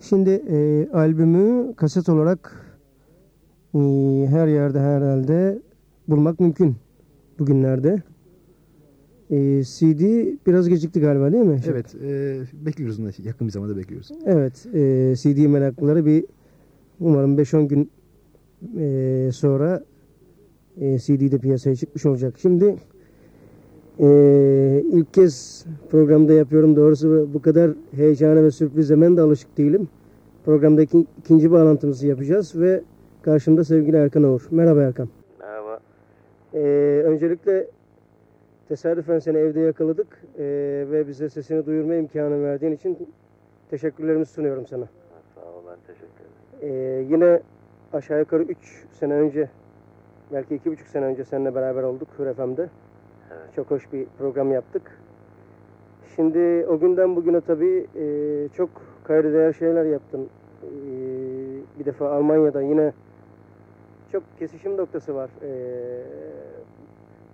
Şimdi e, albümü kaset olarak e, her yerde herhalde bulmak mümkün bugünlerde. E, CD biraz gecikti galiba değil mi? Evet. E, bekliyoruz bunu. Yakın bir zamanda bekliyoruz. Evet, e, CD meraklıları bir umarım 5-10 gün e, sonra e, CD de piyasaya çıkmış olacak. Şimdi e, ilk kez programda yapıyorum. Doğrusu bu kadar heyecana ve sürprize ben de alışık değilim. Programdaki ikinci bağlantımızı yapacağız ve karşımda sevgili Erkan Oğur. Merhaba Erkan. Merhaba. E, öncelikle tesadüfen seni evde yakaladık e, ve bize sesini duyurma imkanı verdiğin için teşekkürlerimi sunuyorum sana. Sağ ol ben teşekkür ederim. Ee, yine aşağı yukarı 3 sene önce belki iki buçuk sene önce seninle beraber olduk Hür FM'de. Evet. Çok hoş bir program yaptık. Şimdi o günden bugüne tabii e, çok kayda şeyler yaptın. E, bir defa Almanya'da yine çok kesişim noktası var. E,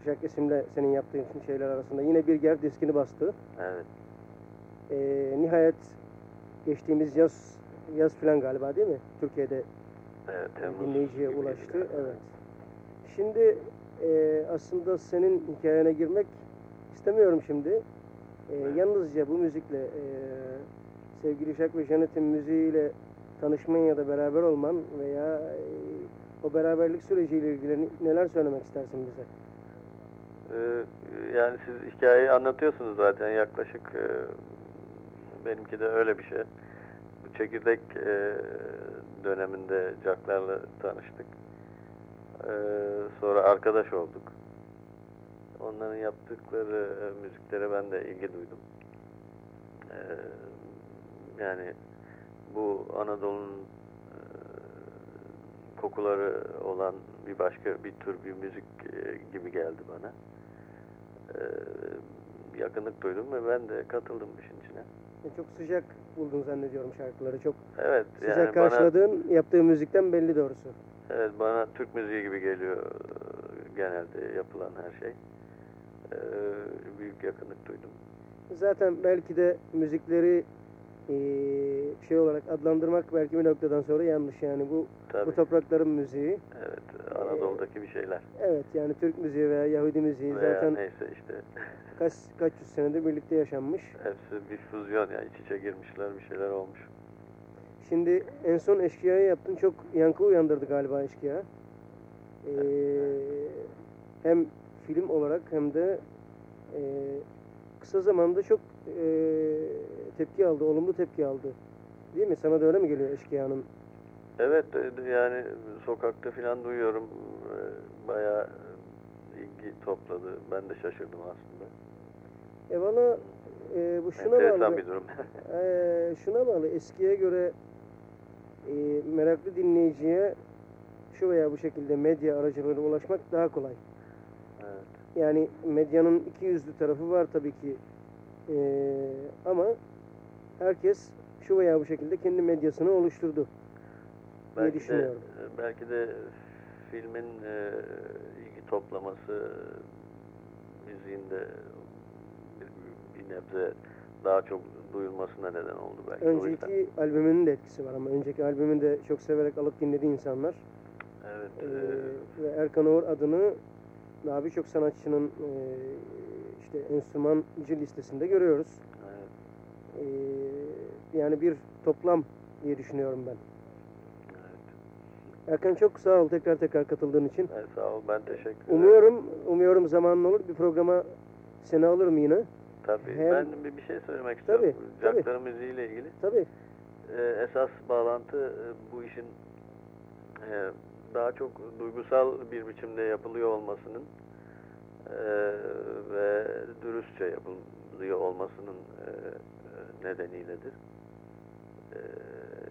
Jack isimle senin yaptığın şeyler arasında. Yine bir ger diskini bastı. Evet. E, nihayet geçtiğimiz yaz yaz falan galiba değil mi? Türkiye'de Evet. Dinleyiciye ulaştı. Evet. Şimdi e, aslında senin hikayene girmek istemiyorum şimdi. E, yalnızca bu müzikle e, sevgili Jack ve Janet'in müziğiyle tanışman ya da beraber olman veya e, o beraberlik süreciyle ilgili ne- neler söylemek istersin bize? Ee, yani siz hikayeyi anlatıyorsunuz zaten yaklaşık e, benimki de öyle bir şey. Bu çekirdek e, döneminde Jack'larla tanıştık. Ee, sonra arkadaş olduk. Onların yaptıkları e, müziklere ben de ilgi duydum. Ee, yani bu Anadolu'nun e, kokuları olan bir başka bir tür bir müzik e, gibi geldi bana. Ee, yakınlık duydum ve ben de katıldım işin içine. Çok sıcak buldun zannediyorum şarkıları. Çok Evet sıcak yani bana karşıladığın yaptığı müzikten belli doğrusu. Evet bana Türk müziği gibi geliyor e, genelde yapılan her şey. Ee, büyük yakınlık duydum. Zaten belki de müzikleri e, şey olarak adlandırmak belki bir noktadan sonra yanlış yani bu Tabii. bu toprakların müziği. Evet Anadolu'daki bir şeyler. Evet yani Türk müziği veya Yahudi müziği Veya zaten neyse işte kaç kaç yüz senedir birlikte yaşanmış. hepsi bir füzyon yani iç içe girmişler bir şeyler olmuş. Şimdi en son eşkıyayı yaptın çok yankı uyandırdı galiba eşkıya. Ee, hem film olarak hem de e, kısa zamanda çok e, tepki aldı, olumlu tepki aldı. Değil mi? Sana da öyle mi geliyor eşkıyanın? Evet e, yani sokakta falan duyuyorum e, bayağı ilgi topladı. Ben de şaşırdım aslında. E valla e, bu şuna Enteresan bağlı. bir durum. E, şuna bağlı. Eskiye göre e, meraklı dinleyiciye şu veya bu şekilde medya aracılığıyla ulaşmak daha kolay. evet. Yani medyanın iki yüzlü tarafı var tabii ki. Ee, ama herkes şu veya bu şekilde kendi medyasını oluşturdu diye Belki de, düşünüyorum. belki de filmin e, ilgi toplaması müziğin de bir, bir nebze daha çok duyulmasına neden oldu belki. Önceki albümünün de etkisi var ama önceki albümün de çok severek alıp dinledi insanlar. Evet. Ee, e, ve Erkan Oğur adını daha birçok sanatçının e, işte enstrümancı listesinde görüyoruz. evet, Ee, yani bir toplam diye düşünüyorum ben. evet. Erkan çok sağ ol tekrar tekrar katıldığın için. Evet, sağ ol ben teşekkür ederim. Umuyorum, umuyorum zamanın olur bir programa seni alırım yine. Tabii. Hem- Ben bir, bir şey söylemek istiyorum. Tabii, tabii. Jack'ların müziğiyle ilgili. Tabii. Ee, esas bağlantı e, bu işin e, daha çok duygusal bir biçimde yapılıyor olmasının e, ve dürüstçe yapılıyor olmasının e, e, nedeniyledir. E,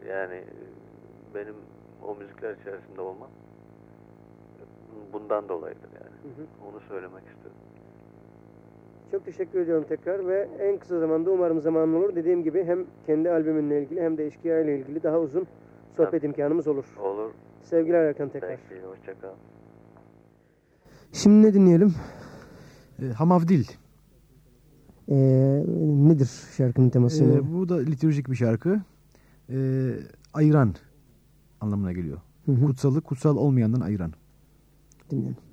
yani benim o müzikler içerisinde olmam bundan dolayıdır yani. Hı hı. Onu söylemek istiyorum. Çok teşekkür ediyorum tekrar ve en kısa zamanda umarım zamanın olur. Dediğim gibi hem kendi albümünle ilgili hem de eşkıya ile ilgili daha uzun sohbet Tabii. imkanımız olur. Olur. Sevgiler Erkan tekrar. Peki, hoşça kal. Şimdi ne dinleyelim? E, Hamavdil. Ee, nedir şarkının teması? E, bu da liturjik bir şarkı. E, ayıran anlamına geliyor. Hı hı. Kutsalı kutsal olmayandan ayıran. Dinleyelim.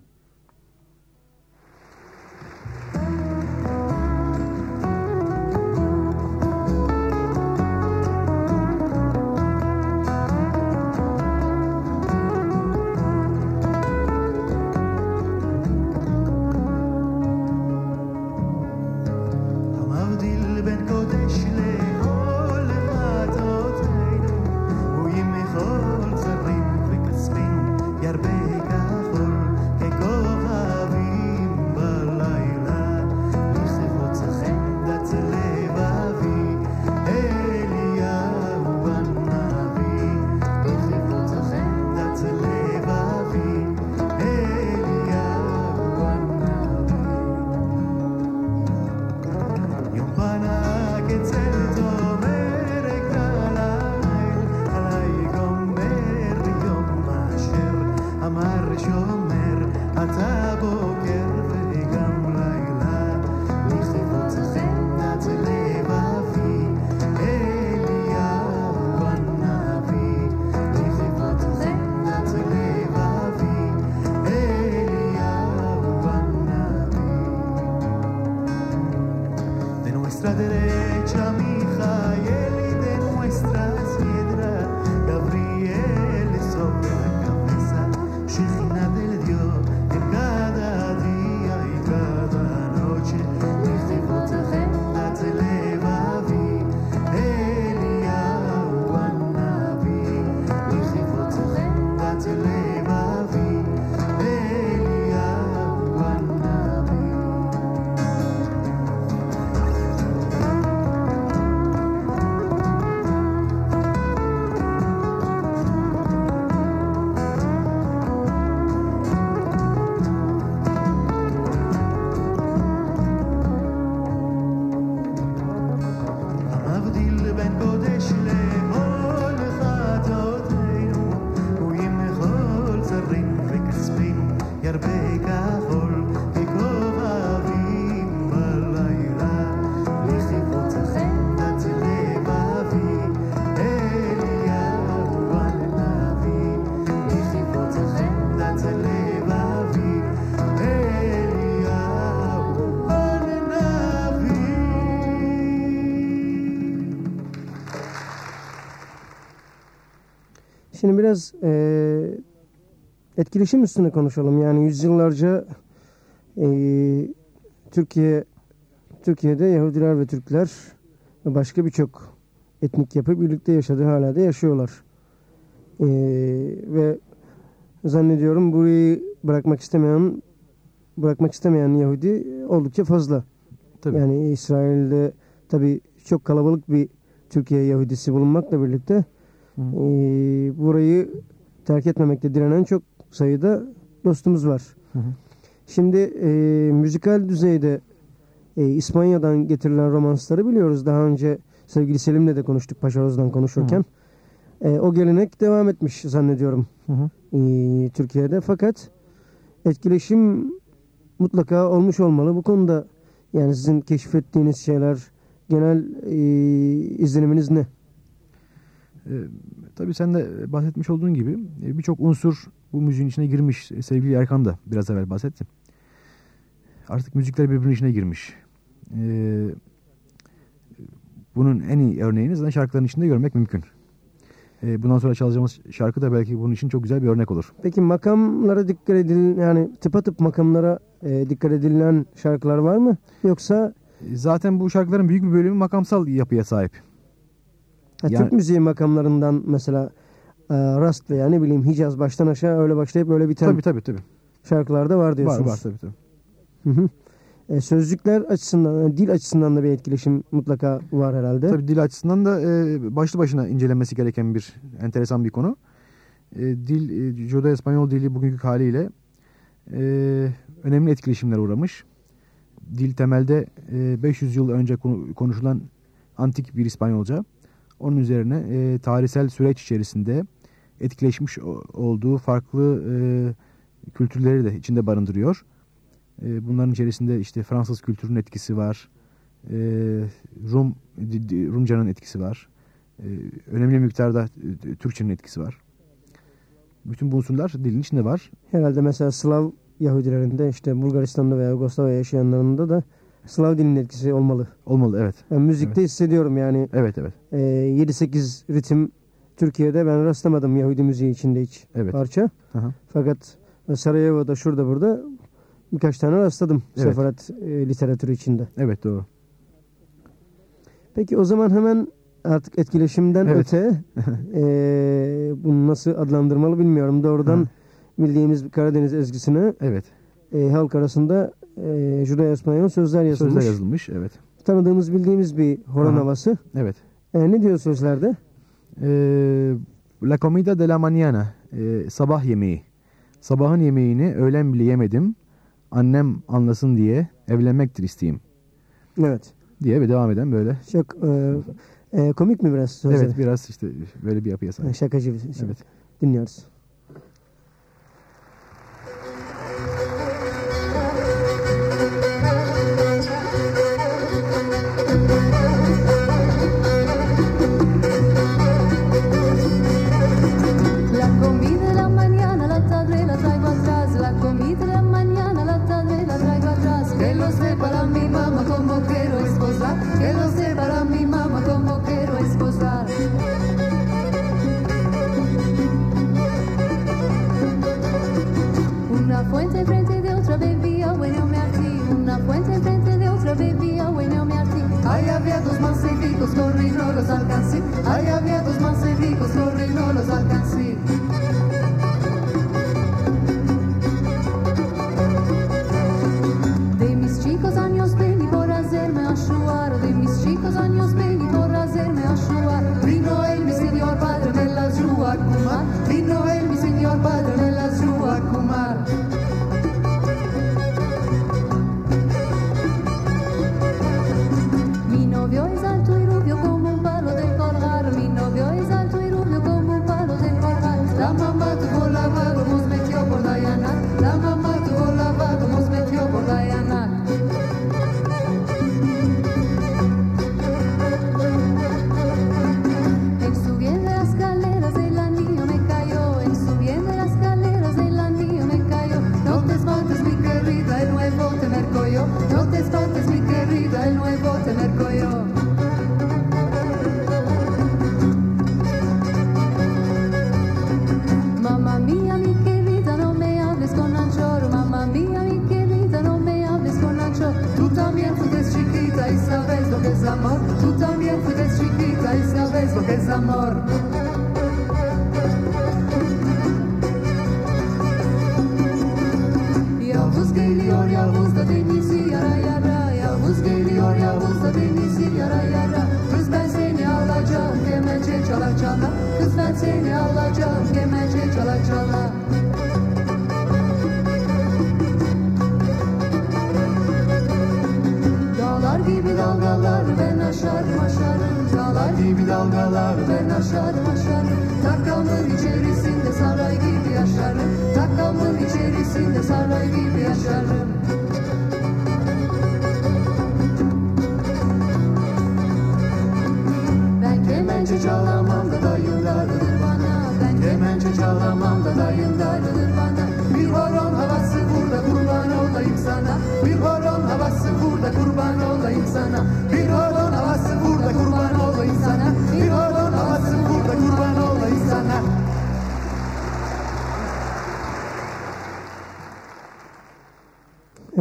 Şimdi biraz e, etkileşim üstüne konuşalım. Yani yüzyıllarca e, Türkiye Türkiye'de Yahudiler ve Türkler ve başka birçok etnik yapı birlikte yaşadı. Hala da yaşıyorlar. E, ve zannediyorum burayı bırakmak istemeyen bırakmak istemeyen Yahudi oldukça fazla. Tabii. Yani İsrail'de tabii çok kalabalık bir Türkiye Yahudisi bulunmakla birlikte Hı. e, burayı terk etmemekte direnen çok sayıda dostumuz var. Hı hı. Şimdi e, müzikal düzeyde e, İspanya'dan getirilen romansları biliyoruz. Daha önce sevgili Selim'le de konuştuk Paşaroz'dan konuşurken. E, o gelenek devam etmiş zannediyorum Hı hı. e, Türkiye'de. Fakat etkileşim mutlaka olmuş olmalı. Bu konuda yani sizin keşfettiğiniz şeyler genel e, izleniminiz ne? E, tabii sen de bahsetmiş olduğun gibi e, birçok unsur bu müziğin içine girmiş. E, Sevgili Erkan da biraz evvel bahsetti. Artık müzikler birbirinin içine girmiş. E, bunun en iyi örneğini zaten şarkıların içinde görmek mümkün. E, bundan sonra çalacağımız şarkı da belki bunun için çok güzel bir örnek olur. Peki makamlara dikkat edil yani tıpatıp makamlara e, dikkat edilen şarkılar var mı? Yoksa Zaten bu şarkıların büyük bir bölümü makamsal yapıya sahip. Yani- Türk müziği makamlarından mesela e, Rast veya ne bileyim Hicaz baştan aşağı öyle başlayıp öyle biten Tabii tabii tabii. şarkılar da var Var diyorsunuz. var tabii tabii. Hı hı. E, sözcükler açısından, yani dil açısından da bir etkileşim mutlaka var herhalde. Tabii dil açısından da e, başlı başına incelenmesi gereken bir enteresan bir konu. E, dil, e, Judo-Espanyol dili bugünkü haliyle e, önemli etkileşimler uğramış. Dil temelde e, 500 yıl önce konu- konuşulan antik bir İspanyolca. Onun üzerine e, tarihsel süreç içerisinde etkileşmiş olduğu farklı e, kültürleri de içinde barındırıyor. E, bunların içerisinde işte Fransız kültürünün etkisi var. E, Rum Rumcanın etkisi var. E, önemli miktarda e, Türkçenin etkisi var. Bütün bu unsurlar dilin içinde var. Herhalde mesela Slav Yahudilerinde işte Bulgaristan'da veya Yugoslavya yaşayanlarında da Slav dilinin etkisi olmalı. Olmalı evet. Ben müzikte hissediyorum yani Evet evet. e, 7-8 ritim Türkiye'de ben rastlamadım Yahudi müziği içinde hiç Evet. parça. Hı. Fakat Sarajevo'da şurada burada birkaç tane rastladım Evet. sefaret e, literatürü içinde. Evet doğru. Peki o zaman hemen artık etkileşimden Evet. öte e, bunu nasıl adlandırmalı bilmiyorum. Doğrudan Hı. bildiğimiz Karadeniz ezgisine Evet. e, halk arasında e, Juda İspanyol sözler yazılmış. Sözler yazılmış. Evet. Tanıdığımız bildiğimiz bir horon Hı. havası. Evet. E, ne diyor sözlerde? Ee, la comida de la mañana. ee, sabah yemeği. Sabahın yemeğini öğlen bile yemedim. Annem anlasın diye evlenmektir isteğim. Evet. Diye ve devam eden böyle. Çok e, e, komik mi biraz sözleri? Evet biraz işte böyle bir yapıya sahip. Şakacı bir şey. Evet. Dinliyoruz.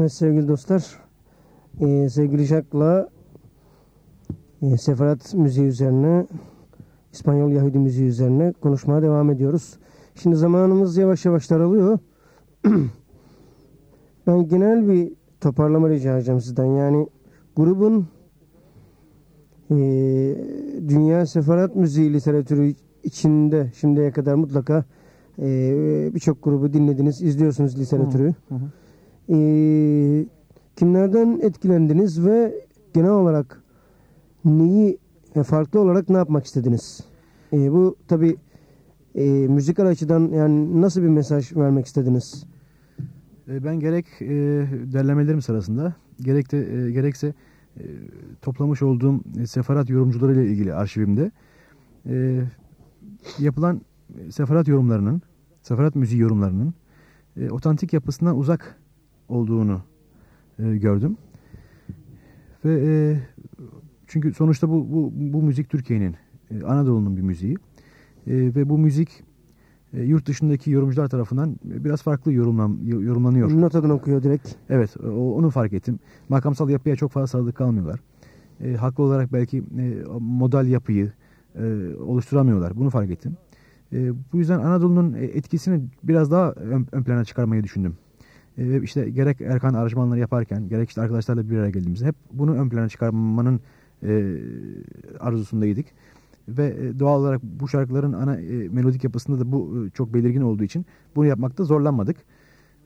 Evet sevgili dostlar, e, sevgili Jacques'la e, Sefarat müziği üzerine, İspanyol Yahudi müziği üzerine konuşmaya devam ediyoruz. Şimdi zamanımız yavaş yavaş daralıyor. ben genel bir toparlama rica edeceğim sizden. Yani grubun e, dünya sefarat müziği literatürü içinde şimdiye kadar mutlaka e, birçok grubu dinlediniz, izliyorsunuz literatürü. Hı hı. Ee, kimlerden etkilendiniz ve genel olarak neyi e, farklı olarak ne yapmak istediniz? Ee, bu tabi e, müzikal açıdan yani nasıl bir mesaj vermek istediniz? E, Ben gerek e, derlemelerim sırasında gerek de e, gerekse e, toplamış olduğum e, sefarat yorumcuları ile ilgili arşivimde e, yapılan sefarat yorumlarının, sefarat müziği yorumlarının e, otantik yapısından uzak olduğunu e, gördüm. Ve e, çünkü sonuçta bu bu, bu müzik Türkiye'nin, e, Anadolu'nun bir müziği. E, ve bu müzik e, yurt dışındaki yorumcular tarafından biraz farklı yorumlan, yorumlanıyor. Notadan okuyor direkt. Evet, o, onu fark ettim. Makamsal yapıya çok fazla sadık kalmıyorlar. E, haklı olarak belki e, modal yapıyı e, oluşturamıyorlar. Bunu fark ettim. E, bu yüzden Anadolu'nun etkisini biraz daha ön, ön plana çıkarmayı düşündüm. E, işte gerek Erkan aranjmanları yaparken, gerek işte arkadaşlarla bir araya geldiğimizde hep bunu ön plana çıkarmanın e, arzusundaydık. Ve e, doğal olarak bu şarkıların ana e, melodik yapısında da bu e, çok belirgin olduğu için bunu yapmakta zorlanmadık.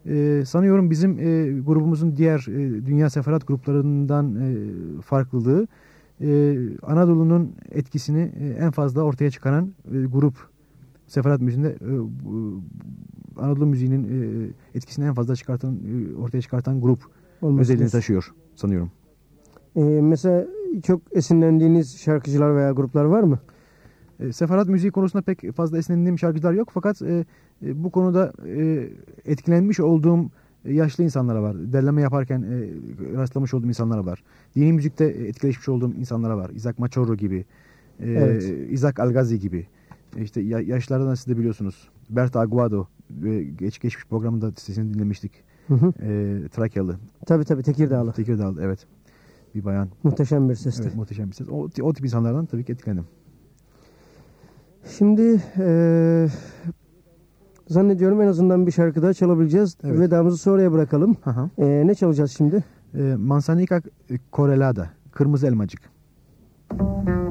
E, sanıyorum bizim e, grubumuzun diğer e, dünya seferat gruplarından e, farklılığı e, Anadolu'nun etkisini e, en fazla ortaya çıkaran e, grup seferat müziğinde e, Anadolu müziğinin e, etkisini en fazla çıkartan e, ortaya çıkartan grup Olması özelliğini taşıyor sanıyorum. Ee, mesela çok esinlendiğiniz şarkıcılar veya gruplar var mı? E, seferat müziği konusunda pek fazla esinlendiğim şarkıcılar yok fakat e, e, bu konuda e, etkilenmiş olduğum yaşlı insanlara var. Derleme yaparken e, rastlamış olduğum insanlara var. Dini müzikte etkileşmiş olduğum insanlara var. Isaac Machorro gibi, e, Evet. Isaac Algazi gibi. E, işte ya, yaşlardan siz de biliyorsunuz. Bert Aguado, e, geç geçmiş programda sesini dinlemiştik. Hı hı. E, Trakyalı. Tabii tabii Tekirdağlı. Tekirdağlı evet. Bir bayan. Muhteşem bir sesti. Evet, muhteşem bir ses. O, o tip insanlardan tabii ki etkilendim. Şimdi eee, zannediyorum en azından bir şarkı daha çalabileceğiz. Evet. Vedamızı sonraya bırakalım. Hı. Eee, ne çalacağız şimdi? E, Manzanica Corelada, Kırmızı Elmacık. Masanika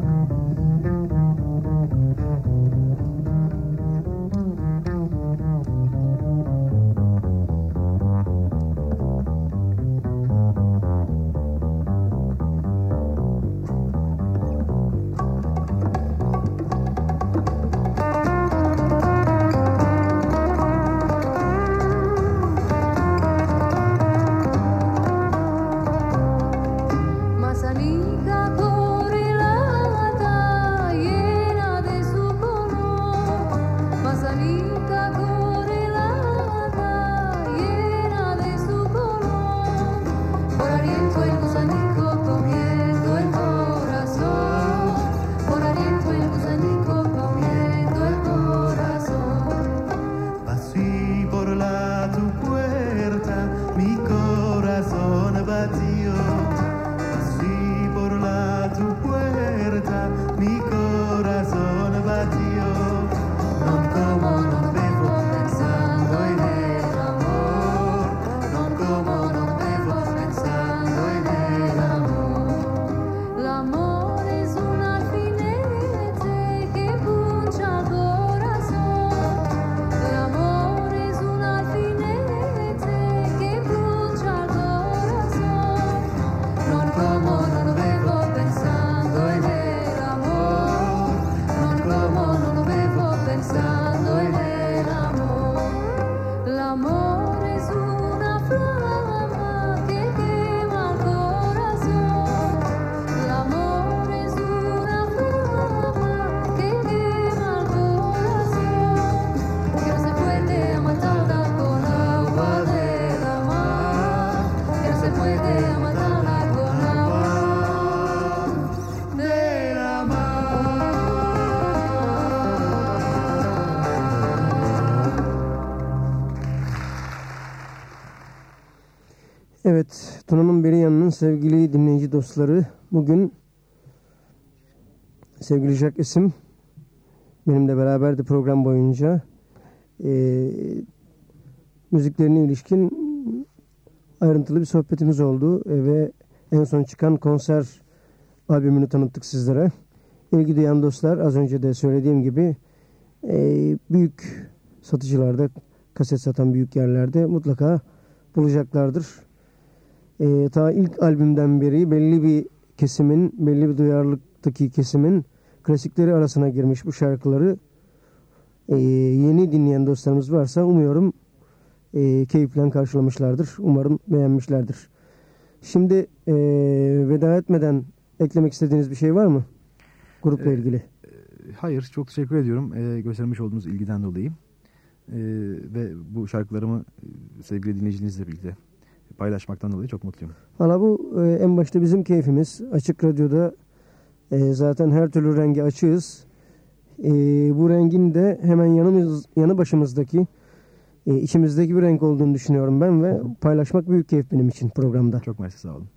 sevgili dinleyici dostları bugün sevgili Jack isim benimle beraberdi program boyunca e, müziklerine ilişkin ayrıntılı bir sohbetimiz oldu e, ve en son çıkan konser albümünü tanıttık sizlere. İlgi duyan dostlar az önce de söylediğim gibi e, büyük satıcılarda kaset satan büyük yerlerde mutlaka bulacaklardır. E, ta ilk albümden beri belli bir kesimin, belli bir duyarlılıktaki kesimin klasikleri arasına girmiş bu şarkıları e, yeni dinleyen dostlarımız varsa umuyorum e, keyifle karşılamışlardır. Umarım beğenmişlerdir. Şimdi e, veda etmeden eklemek istediğiniz bir şey var mı? Grupla Ee, ilgili. Hayır, çok teşekkür ediyorum e, göstermiş olduğunuz ilgiden dolayı. E, ve bu şarkılarımı e, sevgili dinleyicilerinizle birlikte paylaşmaktan dolayı çok mutluyum. Valla bu e, en başta bizim keyfimiz. Açık Radyo'da e, zaten her türlü rengi açığız. E, bu rengin de hemen yanımız, yanı başımızdaki e, içimizdeki bir renk olduğunu düşünüyorum ben ve paylaşmak büyük keyif benim için programda. Çok mersi sağ olun.